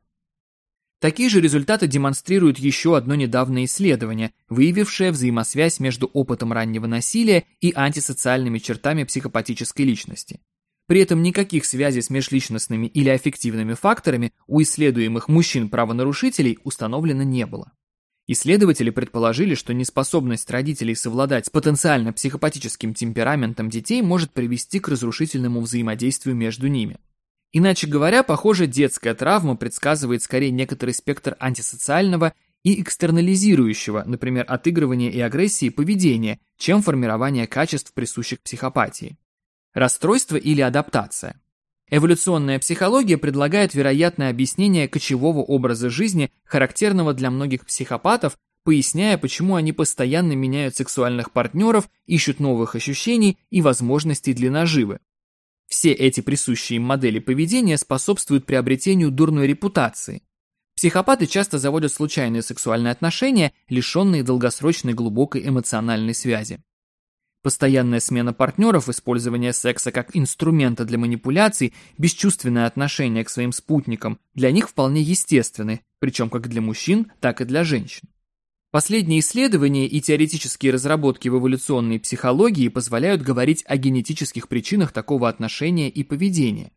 Speaker 1: Такие же результаты демонстрирует еще одно недавнее исследование, выявившее взаимосвязь между опытом раннего насилия и антисоциальными чертами психопатической личности. При этом никаких связей с межличностными или аффективными факторами у исследуемых мужчин-правонарушителей установлено не было. Исследователи предположили, что неспособность родителей совладать с потенциально психопатическим темпераментом детей может привести к разрушительному взаимодействию между ними. Иначе говоря, похоже, детская травма предсказывает скорее некоторый спектр антисоциального и экстернализирующего, например, отыгрывания и агрессии поведения, чем формирование качеств, присущих психопатии. Расстройство или адаптация. Эволюционная психология предлагает вероятное объяснение кочевого образа жизни, характерного для многих психопатов, поясняя, почему они постоянно меняют сексуальных партнеров, ищут новых ощущений и возможностей для наживы. Все эти присущие им модели поведения способствуют приобретению дурной репутации. Психопаты часто заводят случайные сексуальные отношения, лишенные долгосрочной глубокой эмоциональной связи. Постоянная смена партнеров, использование секса как инструмента для манипуляций, бесчувственное отношение к своим спутникам для них вполне естественны, причем как для мужчин, так и для женщин. Последние исследования и теоретические разработки в эволюционной психологии позволяют говорить о генетических причинах такого отношения и поведения.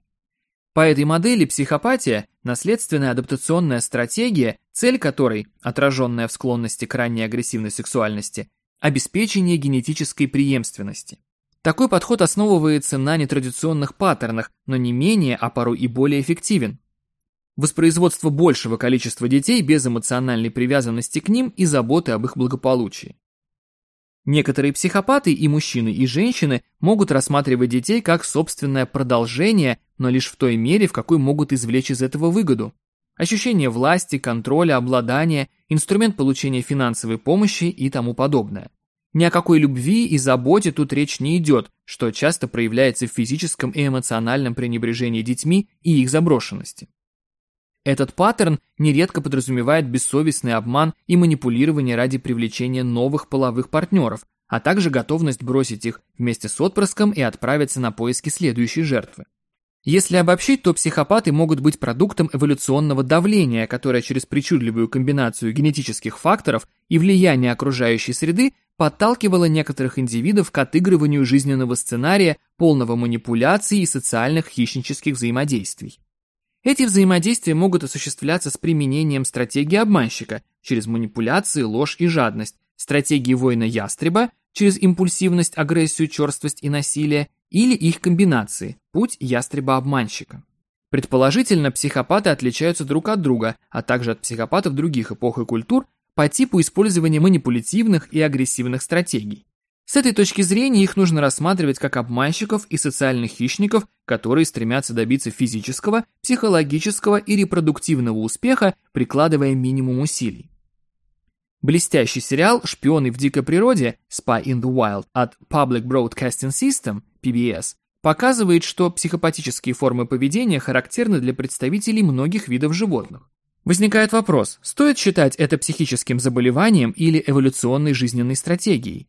Speaker 1: По этой модели психопатия – наследственная адаптационная стратегия, цель которой, отраженная в склонности к ранней агрессивной сексуальности, обеспечение генетической преемственности. Такой подход основывается на нетрадиционных паттернах, но не менее, а порой и более эффективен воспроизводство большего количества детей без эмоциональной привязанности к ним и заботы об их благополучии. Некоторые психопаты и мужчины, и женщины могут рассматривать детей как собственное продолжение, но лишь в той мере, в какой могут извлечь из этого выгоду. Ощущение власти, контроля, обладания, инструмент получения финансовой помощи и тому подобное. Ни о какой любви и заботе тут речь не идет, что часто проявляется в физическом и эмоциональном пренебрежении детьми и их заброшенности. Этот паттерн нередко подразумевает бессовестный обман и манипулирование ради привлечения новых половых партнеров, а также готовность бросить их вместе с отпрыском и отправиться на поиски следующей жертвы. Если обобщить, то психопаты могут быть продуктом эволюционного давления, которое через причудливую комбинацию генетических факторов и влияние окружающей среды подталкивало некоторых индивидов к отыгрыванию жизненного сценария, полного манипуляций и социальных хищнических взаимодействий. Эти взаимодействия могут осуществляться с применением стратегии обманщика через манипуляции, ложь и жадность, стратегии воина-ястреба через импульсивность, агрессию, черствость и насилие, или их комбинации, путь ястреба-обманщика. Предположительно, психопаты отличаются друг от друга, а также от психопатов других эпох и культур по типу использования манипулятивных и агрессивных стратегий. С этой точки зрения их нужно рассматривать как обманщиков и социальных хищников, которые стремятся добиться физического, психологического и репродуктивного успеха, прикладывая минимум усилий. Блестящий сериал «Шпионы в дикой природе» Spy in the Wild от Public Broadcasting System, PBS, показывает, что психопатические формы поведения характерны для представителей многих видов животных. Возникает вопрос, стоит считать это психическим заболеванием или эволюционной жизненной стратегией?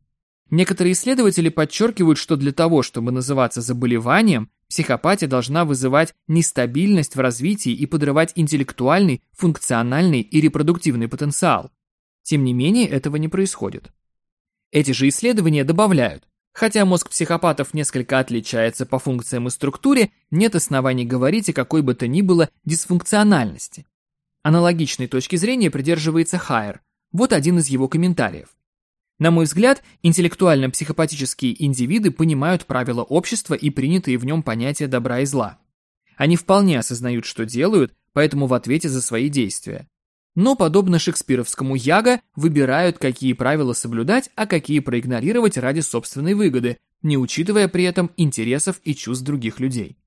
Speaker 1: Некоторые исследователи подчеркивают, что для того, чтобы называться заболеванием, психопатия должна вызывать нестабильность в развитии и подрывать интеллектуальный, функциональный и репродуктивный потенциал. Тем не менее, этого не происходит. Эти же исследования добавляют, хотя мозг психопатов несколько отличается по функциям и структуре, нет оснований говорить о какой бы то ни было дисфункциональности. Аналогичной точки зрения придерживается Хайер. Вот один из его комментариев. На мой взгляд, интеллектуально-психопатические индивиды понимают правила общества и принятые в нем понятия добра и зла. Они вполне осознают, что делают, поэтому в ответе за свои действия. Но, подобно шекспировскому Яго, выбирают, какие правила соблюдать, а какие проигнорировать ради собственной выгоды, не учитывая при этом интересов и чувств других людей.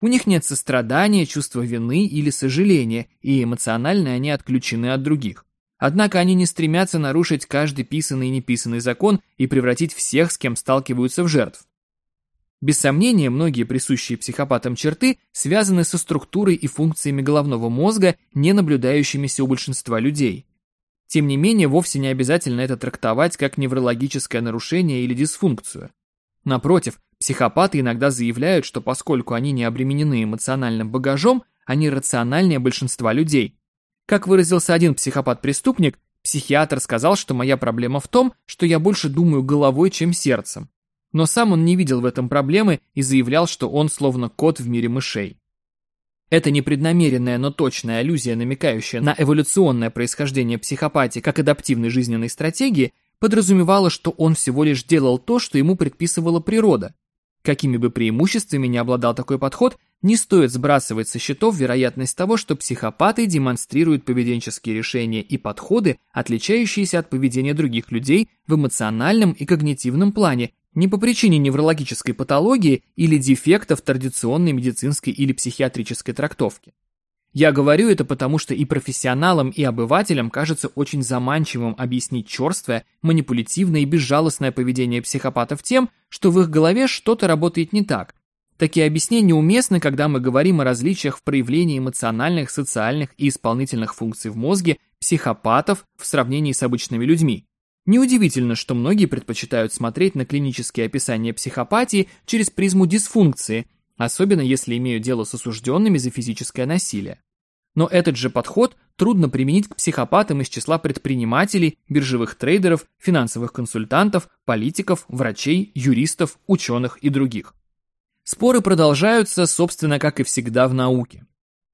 Speaker 1: У них нет сострадания, чувства вины или сожаления, и эмоционально они отключены от других. Однако они не стремятся нарушить каждый писанный и неписанный закон и превратить всех, с кем сталкиваются, в жертв. Без сомнения, многие присущие психопатам черты связаны со структурой и функциями головного мозга, не наблюдающимися у большинства людей. Тем не менее, вовсе не обязательно это трактовать как неврологическое нарушение или дисфункцию. Напротив, психопаты иногда заявляют, что поскольку они не обременены эмоциональным багажом, они рациональнее большинства людей. Как выразился один психопат-преступник, психиатр сказал, что моя проблема в том, что я больше думаю головой, чем сердцем но сам он не видел в этом проблемы и заявлял, что он словно кот в мире мышей. Это непреднамеренная, но точная аллюзия, намекающая на эволюционное происхождение психопатии как адаптивной жизненной стратегии, подразумевала, что он всего лишь делал то, что ему предписывала природа. Какими бы преимуществами ни обладал такой подход, не стоит сбрасывать со счетов вероятность того, что психопаты демонстрируют поведенческие решения и подходы, отличающиеся от поведения других людей в эмоциональном и когнитивном плане, не по причине неврологической патологии или дефекта в традиционной медицинской или психиатрической трактовке. Я говорю это потому, что и профессионалам, и обывателям кажется очень заманчивым объяснить черствое, манипулятивное и безжалостное поведение психопатов тем, что в их голове что-то работает не так. Такие объяснения уместны, когда мы говорим о различиях в проявлении эмоциональных, социальных и исполнительных функций в мозге психопатов в сравнении с обычными людьми. Неудивительно, что многие предпочитают смотреть на клинические описания психопатии через призму дисфункции, особенно если имеют дело с осужденными за физическое насилие. Но этот же подход трудно применить к психопатам из числа предпринимателей, биржевых трейдеров, финансовых консультантов, политиков, врачей, юристов, ученых и других. Споры продолжаются, собственно, как и всегда в науке.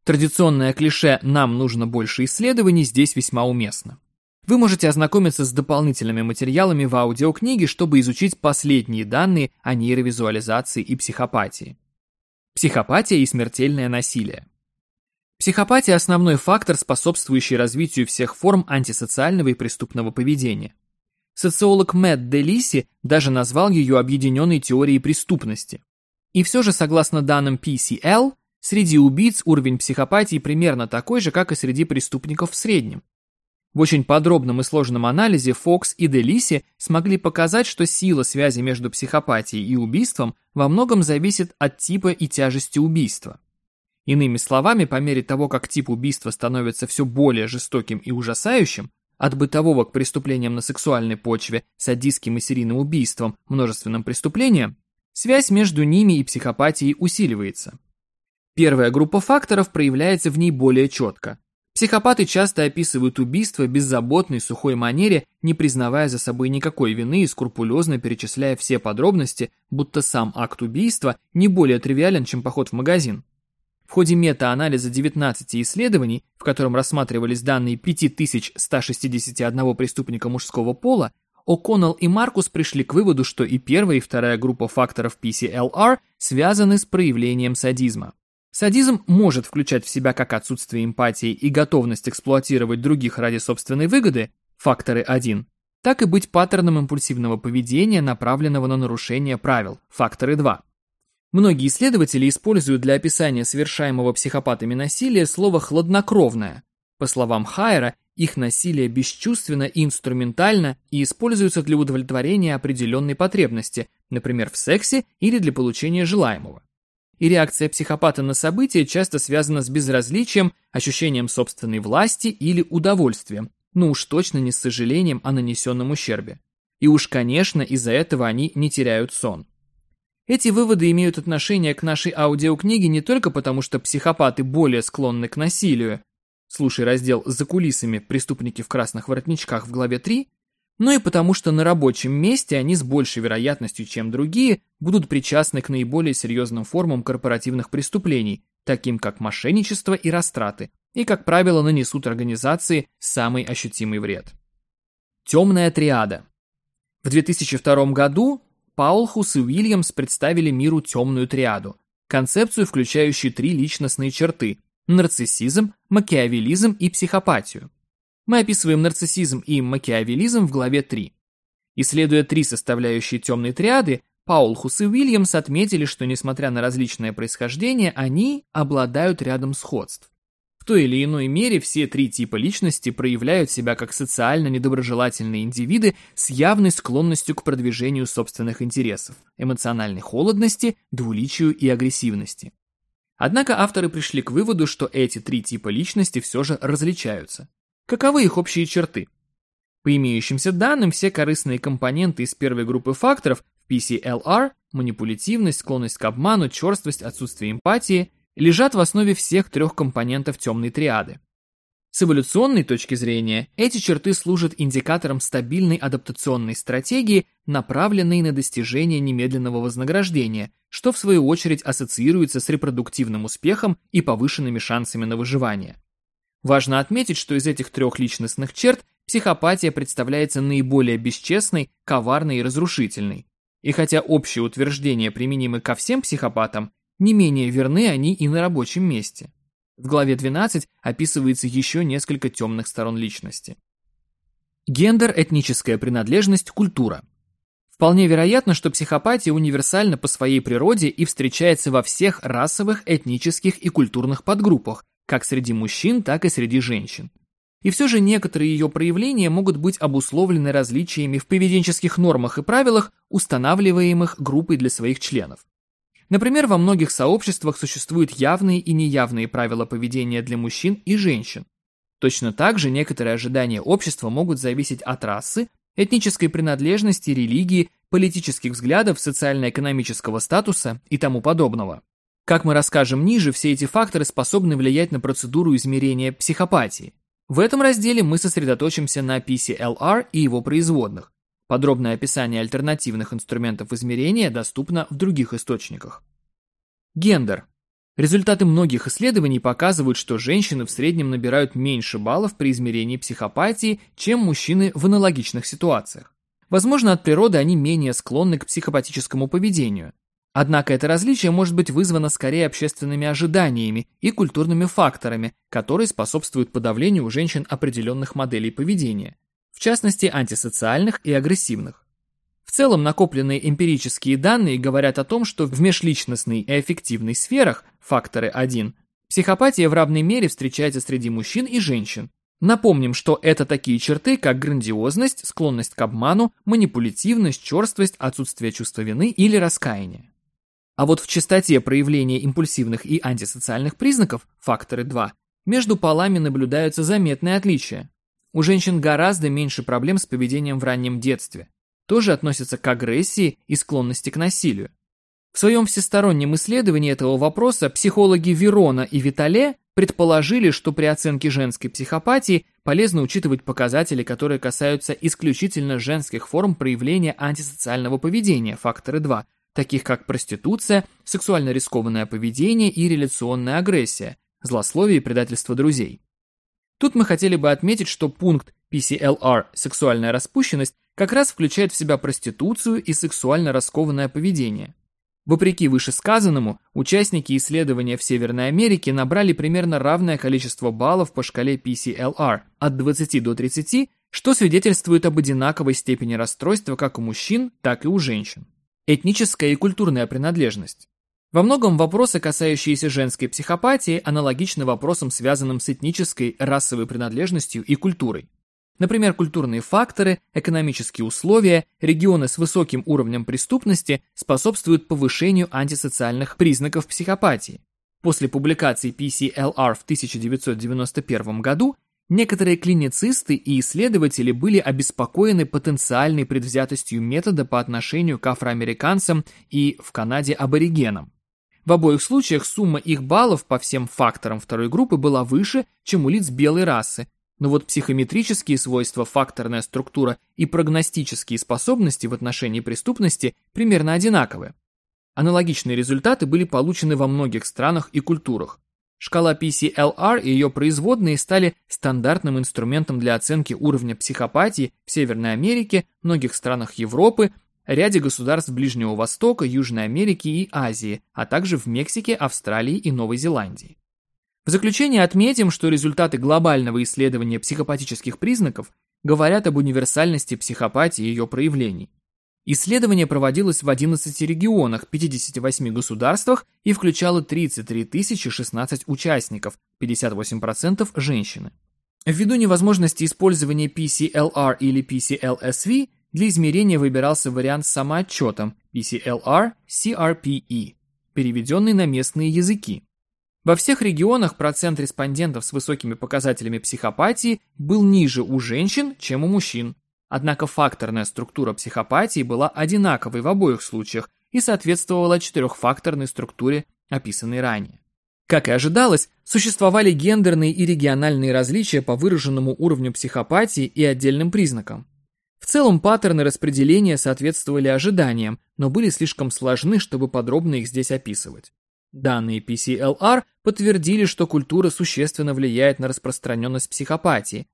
Speaker 1: Традиционное клише «нам нужно больше исследований» здесь весьма уместно. Вы можете ознакомиться с дополнительными материалами в аудиокниге, чтобы изучить последние данные о нейровизуализации и психопатии. Психопатия и смертельное насилие. Психопатия – основной фактор, способствующий развитию всех форм антисоциального и преступного поведения. Социолог Мэтт Делиси даже назвал ее объединенной теорией преступности. И все же, согласно данным PCL, среди убийц уровень психопатии примерно такой же, как и среди преступников в среднем. В очень подробном и сложном анализе Фокс и Делиси смогли показать, что сила связи между психопатией и убийством во многом зависит от типа и тяжести убийства. Иными словами, по мере того, как тип убийства становится все более жестоким и ужасающим, от бытового к преступлениям на сексуальной почве, садистским и серийным убийством, множественным преступлениям, связь между ними и психопатией усиливается. Первая группа факторов проявляется в ней более четко. Психопаты часто описывают убийство беззаботной, сухой манере, не признавая за собой никакой вины и скрупулезно перечисляя все подробности, будто сам акт убийства не более тривиален, чем поход в магазин. В ходе мета-анализа 19 исследований, в котором рассматривались данные 5161 преступника мужского пола, О'Коннелл и Маркус пришли к выводу, что и первая, и вторая группа факторов PCLR связаны с проявлением садизма. Садизм может включать в себя как отсутствие эмпатии и готовность эксплуатировать других ради собственной выгоды, факторы 1, так и быть паттерном импульсивного поведения, направленного на нарушение правил, факторы 2. Многие исследователи используют для описания совершаемого психопатами насилия слово «хладнокровное». По словам Хайера, их насилие бесчувственно и инструментально и используется для удовлетворения определенной потребности, например, в сексе или для получения желаемого и реакция психопата на события часто связана с безразличием, ощущением собственной власти или удовольствием, но уж точно не с сожалением о нанесенном ущербе. И уж, конечно, из-за этого они не теряют сон. Эти выводы имеют отношение к нашей аудиокниге не только потому, что психопаты более склонны к насилию, слушай раздел «За кулисами. Преступники в красных воротничках» в главе 3, но и потому, что на рабочем месте они с большей вероятностью, чем другие, будут причастны к наиболее серьезным формам корпоративных преступлений, таким как мошенничество и растраты, и, как правило, нанесут организации самый ощутимый вред. Темная триада. В 2002 году Паулхус и Уильямс представили миру темную триаду, концепцию, включающую три личностные черты нарциссизм, макиавелизм и психопатию. Мы описываем нарциссизм и макиавелизм в главе 3. Исследуя три составляющие темной триады, Паулхус и Уильямс отметили, что несмотря на различное происхождение, они обладают рядом сходств. В той или иной мере все три типа личности проявляют себя как социально недоброжелательные индивиды с явной склонностью к продвижению собственных интересов, эмоциональной холодности, двуличию и агрессивности. Однако авторы пришли к выводу, что эти три типа личности все же различаются. Каковы их общие черты? По имеющимся данным, все корыстные компоненты из первой группы факторов PCLR – манипулятивность, склонность к обману, черствость, отсутствие эмпатии – лежат в основе всех трех компонентов темной триады. С эволюционной точки зрения, эти черты служат индикатором стабильной адаптационной стратегии, направленной на достижение немедленного вознаграждения, что в свою очередь ассоциируется с репродуктивным успехом и повышенными шансами на выживание. Важно отметить, что из этих трех личностных черт психопатия представляется наиболее бесчестной, коварной и разрушительной. И хотя общие утверждения применимы ко всем психопатам, не менее верны они и на рабочем месте. В главе 12 описывается еще несколько темных сторон личности. Гендер, этническая принадлежность, культура. Вполне вероятно, что психопатия универсальна по своей природе и встречается во всех расовых, этнических и культурных подгруппах, как среди мужчин, так и среди женщин. И все же некоторые ее проявления могут быть обусловлены различиями в поведенческих нормах и правилах, устанавливаемых группой для своих членов. Например, во многих сообществах существуют явные и неявные правила поведения для мужчин и женщин. Точно так же некоторые ожидания общества могут зависеть от расы, этнической принадлежности, религии, политических взглядов, социально-экономического статуса и тому подобного. Как мы расскажем ниже, все эти факторы способны влиять на процедуру измерения психопатии. В этом разделе мы сосредоточимся на PCLR и его производных. Подробное описание альтернативных инструментов измерения доступно в других источниках. Гендер. Результаты многих исследований показывают, что женщины в среднем набирают меньше баллов при измерении психопатии, чем мужчины в аналогичных ситуациях. Возможно, от природы они менее склонны к психопатическому поведению. Однако это различие может быть вызвано скорее общественными ожиданиями и культурными факторами, которые способствуют подавлению у женщин определенных моделей поведения, в частности антисоциальных и агрессивных. В целом накопленные эмпирические данные говорят о том, что в межличностной и эффективной сферах, факторы 1, психопатия в равной мере встречается среди мужчин и женщин. Напомним, что это такие черты, как грандиозность, склонность к обману, манипулятивность, черствость, отсутствие чувства вины или раскаяния. А вот в частоте проявления импульсивных и антисоциальных признаков, факторы 2, между полами наблюдаются заметные отличия. У женщин гораздо меньше проблем с поведением в раннем детстве. Тоже относятся к агрессии и склонности к насилию. В своем всестороннем исследовании этого вопроса психологи Верона и Витале предположили, что при оценке женской психопатии полезно учитывать показатели, которые касаются исключительно женских форм проявления антисоциального поведения, факторы 2, таких как проституция, сексуально рискованное поведение и реляционная агрессия, злословие и предательство друзей. Тут мы хотели бы отметить, что пункт PCLR «сексуальная распущенность» как раз включает в себя проституцию и сексуально раскованное поведение. Вопреки вышесказанному, участники исследования в Северной Америке набрали примерно равное количество баллов по шкале PCLR от 20 до 30, что свидетельствует об одинаковой степени расстройства как у мужчин, так и у женщин. Этническая и культурная принадлежность. Во многом вопросы, касающиеся женской психопатии, аналогичны вопросам, связанным с этнической, расовой принадлежностью и культурой. Например, культурные факторы, экономические условия, регионы с высоким уровнем преступности способствуют повышению антисоциальных признаков психопатии. После публикации PCLR в 1991 году Некоторые клиницисты и исследователи были обеспокоены потенциальной предвзятостью метода по отношению к афроамериканцам и в Канаде аборигенам. В обоих случаях сумма их баллов по всем факторам второй группы была выше, чем у лиц белой расы, но вот психометрические свойства, факторная структура и прогностические способности в отношении преступности примерно одинаковы. Аналогичные результаты были получены во многих странах и культурах. Шкала PCLR и ее производные стали стандартным инструментом для оценки уровня психопатии в Северной Америке, многих странах Европы, ряде государств Ближнего Востока, Южной Америки и Азии, а также в Мексике, Австралии и Новой Зеландии. В заключение отметим, что результаты глобального исследования психопатических признаков говорят об универсальности психопатии и ее проявлений. Исследование проводилось в 11 регионах, 58 государствах и включало 33 016 участников, 58% женщины. Ввиду невозможности использования PCLR или PCLSV, для измерения выбирался вариант с самоотчетом PCLR-CRPE, переведенный на местные языки. Во всех регионах процент респондентов с высокими показателями психопатии был ниже у женщин, чем у мужчин. Однако факторная структура психопатии была одинаковой в обоих случаях и соответствовала четырехфакторной структуре, описанной ранее. Как и ожидалось, существовали гендерные и региональные различия по выраженному уровню психопатии и отдельным признакам. В целом паттерны распределения соответствовали ожиданиям, но были слишком сложны, чтобы подробно их здесь описывать. Данные PCLR подтвердили, что культура существенно влияет на распространенность психопатии.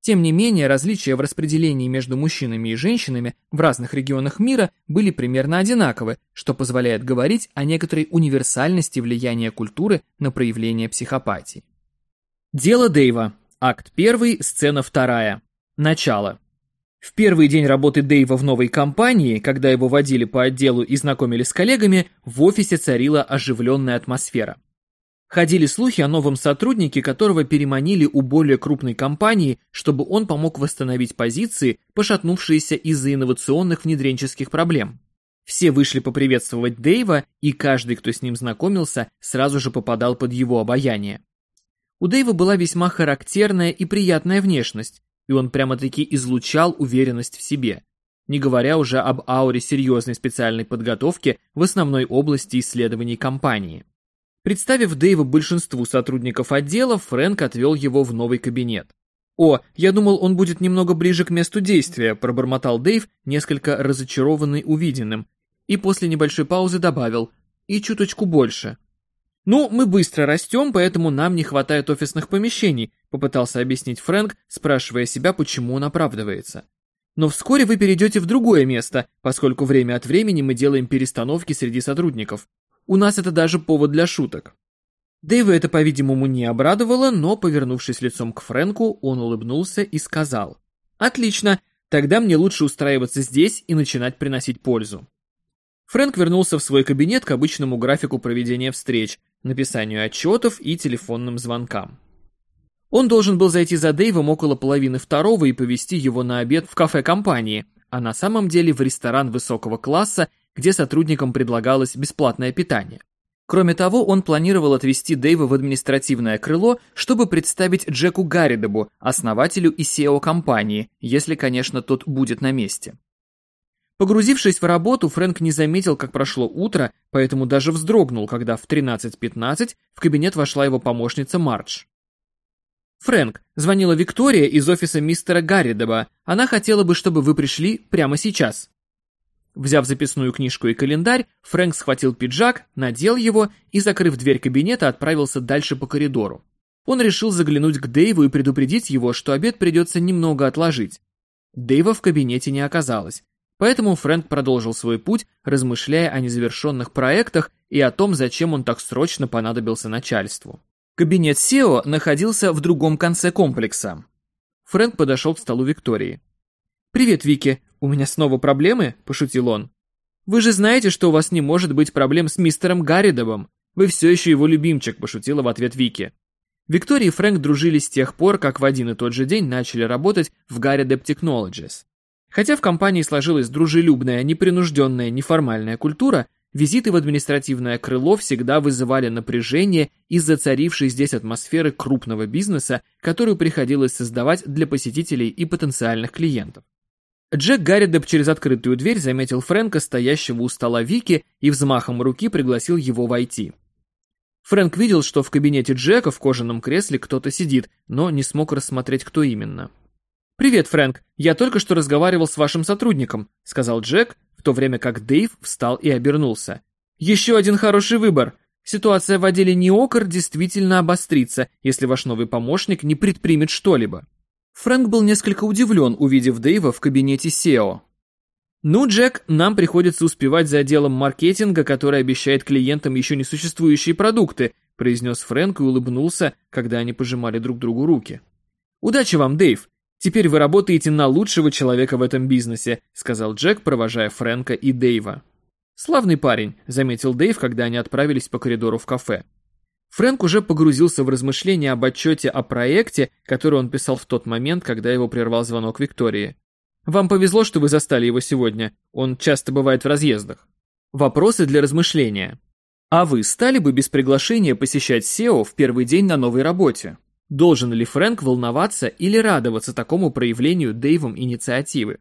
Speaker 1: Тем не менее, различия в распределении между мужчинами и женщинами в разных регионах мира были примерно одинаковы, что позволяет говорить о некоторой универсальности влияния культуры на проявление психопатии. Дело Дэйва. Акт 1, сцена 2. Начало. В первый день работы Дэйва в новой компании, когда его водили по отделу и знакомили с коллегами, в офисе царила оживленная атмосфера. Ходили слухи о новом сотруднике, которого переманили у более крупной компании, чтобы он помог восстановить позиции, пошатнувшиеся из-за инновационных внедренческих проблем. Все вышли поприветствовать Дэйва, и каждый, кто с ним знакомился, сразу же попадал под его обаяние. У Дэйва была весьма характерная и приятная внешность, и он прямо-таки излучал уверенность в себе, не говоря уже об ауре серьезной специальной подготовки в основной области исследований компании. Представив Дэйва большинству сотрудников отдела, Фрэнк отвел его в новый кабинет. «О, я думал, он будет немного ближе к месту действия», пробормотал Дэйв, несколько разочарованный увиденным, и после небольшой паузы добавил «и чуточку больше». «Ну, мы быстро растем, поэтому нам не хватает офисных помещений», попытался объяснить Фрэнк, спрашивая себя, почему он оправдывается. «Но вскоре вы перейдете в другое место, поскольку время от времени мы делаем перестановки среди сотрудников. У нас это даже повод для шуток». Дэйва это, по-видимому, не обрадовало, но, повернувшись лицом к Фрэнку, он улыбнулся и сказал. «Отлично, тогда мне лучше устраиваться здесь и начинать приносить пользу». Фрэнк вернулся в свой кабинет к обычному графику проведения встреч, написанию отчетов и телефонным звонкам. Он должен был зайти за Дэйвом около половины второго и повести его на обед в кафе компании, а на самом деле в ресторан высокого класса, где сотрудникам предлагалось бесплатное питание. Кроме того, он планировал отвезти Дэйва в административное крыло, чтобы представить Джеку Гарридебу, основателю и SEO компании, если, конечно, тот будет на месте. Погрузившись в работу, Фрэнк не заметил, как прошло утро, поэтому даже вздрогнул, когда в 13.15 в кабинет вошла его помощница Мардж. «Фрэнк, звонила Виктория из офиса мистера Гарридеба. Она хотела бы, чтобы вы пришли прямо сейчас». Взяв записную книжку и календарь, Фрэнк схватил пиджак, надел его и, закрыв дверь кабинета, отправился дальше по коридору. Он решил заглянуть к Дэйву и предупредить его, что обед придется немного отложить. Дэйва в кабинете не оказалось. Поэтому Фрэнк продолжил свой путь, размышляя о незавершенных проектах и о том, зачем он так срочно понадобился начальству. Кабинет SEO находился в другом конце комплекса. Фрэнк подошел к столу Виктории. «Привет, Вики. У меня снова проблемы?» – пошутил он. «Вы же знаете, что у вас не может быть проблем с мистером Гарридовым. Вы все еще его любимчик», – пошутила в ответ Вики. Виктория и Фрэнк дружили с тех пор, как в один и тот же день начали работать в Garrideb Technologies. Хотя в компании сложилась дружелюбная, непринужденная, неформальная культура, визиты в административное крыло всегда вызывали напряжение из-за царившей здесь атмосферы крупного бизнеса, которую приходилось создавать для посетителей и потенциальных клиентов. Джек Гарридеп через открытую дверь заметил Фрэнка, стоящего у стола Вики, и взмахом руки пригласил его войти. Фрэнк видел, что в кабинете Джека в кожаном кресле кто-то сидит, но не смог рассмотреть, кто именно. «Привет, Фрэнк. Я только что разговаривал с вашим сотрудником», — сказал Джек, в то время как Дэйв встал и обернулся. «Еще один хороший выбор. Ситуация в отделе Неокр действительно обострится, если ваш новый помощник не предпримет что-либо». Фрэнк был несколько удивлен, увидев Дэйва в кабинете SEO. «Ну, Джек, нам приходится успевать за отделом маркетинга, который обещает клиентам еще не существующие продукты», произнес Фрэнк и улыбнулся, когда они пожимали друг другу руки. «Удачи вам, Дэйв! Теперь вы работаете на лучшего человека в этом бизнесе», сказал Джек, провожая Фрэнка и Дэйва. «Славный парень», — заметил Дэйв, когда они отправились по коридору в кафе. Фрэнк уже погрузился в размышления об отчете о проекте, который он писал в тот момент, когда его прервал звонок Виктории. «Вам повезло, что вы застали его сегодня. Он часто бывает в разъездах». Вопросы для размышления. А вы стали бы без приглашения посещать SEO в первый день на новой работе? Должен ли Фрэнк волноваться или радоваться такому проявлению Дэйвом инициативы?